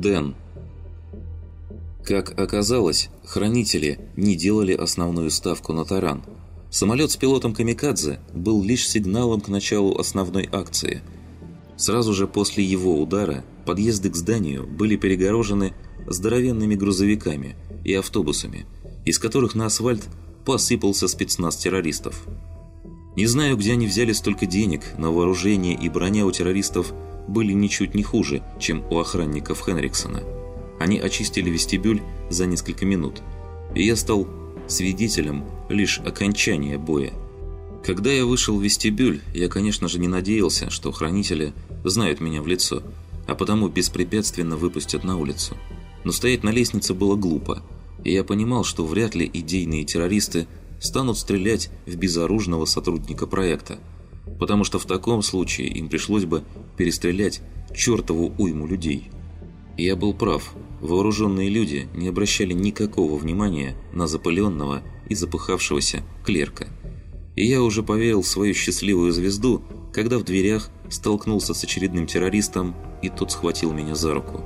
Дэн. Как оказалось, хранители не делали основную ставку на таран. Самолет с пилотом «Камикадзе» был лишь сигналом к началу основной акции. Сразу же после его удара подъезды к зданию были перегорожены здоровенными грузовиками и автобусами, из которых на асфальт посыпался спецназ террористов. Не знаю, где они взяли столько денег, но вооружение и броня у террористов были ничуть не хуже, чем у охранников Хенриксона. Они очистили вестибюль за несколько минут, и я стал свидетелем лишь окончания боя. Когда я вышел в вестибюль, я, конечно же, не надеялся, что хранители знают меня в лицо, а потому беспрепятственно выпустят на улицу. Но стоять на лестнице было глупо, и я понимал, что вряд ли идейные террористы станут стрелять в безоружного сотрудника проекта, потому что в таком случае им пришлось бы перестрелять чертову уйму людей. Я был прав, вооруженные люди не обращали никакого внимания на запыленного и запыхавшегося клерка. И я уже поверил в свою счастливую звезду, когда в дверях столкнулся с очередным террористом, и тот схватил меня за руку.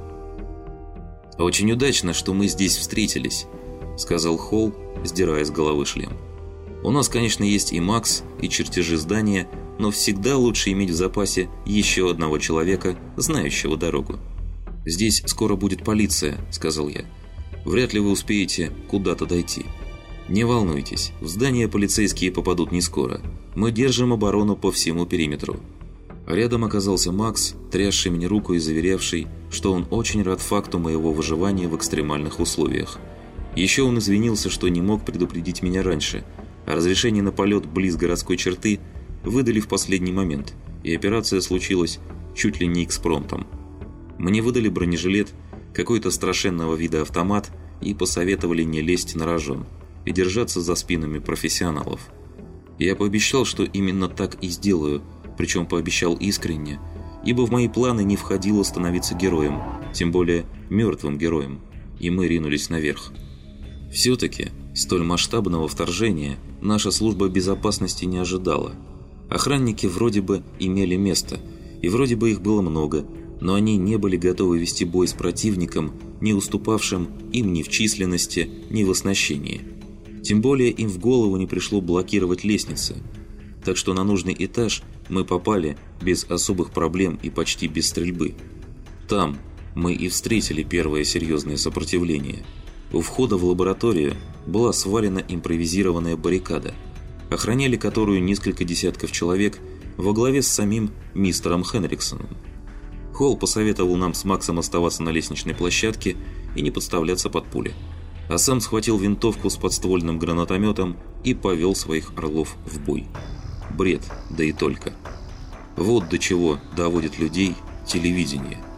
«Очень удачно, что мы здесь встретились», — сказал Холл, сдирая с головы шлем. «У нас, конечно, есть и Макс, и чертежи здания, но всегда лучше иметь в запасе еще одного человека, знающего дорогу». «Здесь скоро будет полиция», — сказал я. «Вряд ли вы успеете куда-то дойти». «Не волнуйтесь, в здание полицейские попадут не скоро. Мы держим оборону по всему периметру». Рядом оказался Макс, трясший мне руку и заверявший, что он очень рад факту моего выживания в экстремальных условиях. Еще он извинился, что не мог предупредить меня раньше, разрешение на полет близ городской черты выдали в последний момент, и операция случилась чуть ли не экспромтом. Мне выдали бронежилет, какой-то страшенного вида автомат и посоветовали не лезть на рожон и держаться за спинами профессионалов. Я пообещал, что именно так и сделаю – причем пообещал искренне, ибо в мои планы не входило становиться героем, тем более мертвым героем, и мы ринулись наверх. Все-таки столь масштабного вторжения наша служба безопасности не ожидала. Охранники вроде бы имели место, и вроде бы их было много, но они не были готовы вести бой с противником, не уступавшим им ни в численности, ни в оснащении. Тем более им в голову не пришло блокировать лестницы, так что на нужный этаж мы попали без особых проблем и почти без стрельбы. Там мы и встретили первое серьезное сопротивление. У входа в лабораторию была свалена импровизированная баррикада, охраняли которую несколько десятков человек во главе с самим мистером Хенриксоном. Холл посоветовал нам с Максом оставаться на лестничной площадке и не подставляться под пули. А сам схватил винтовку с подствольным гранатометом и повел своих орлов в бой. Бред, да и только. Вот до чего доводит людей телевидение –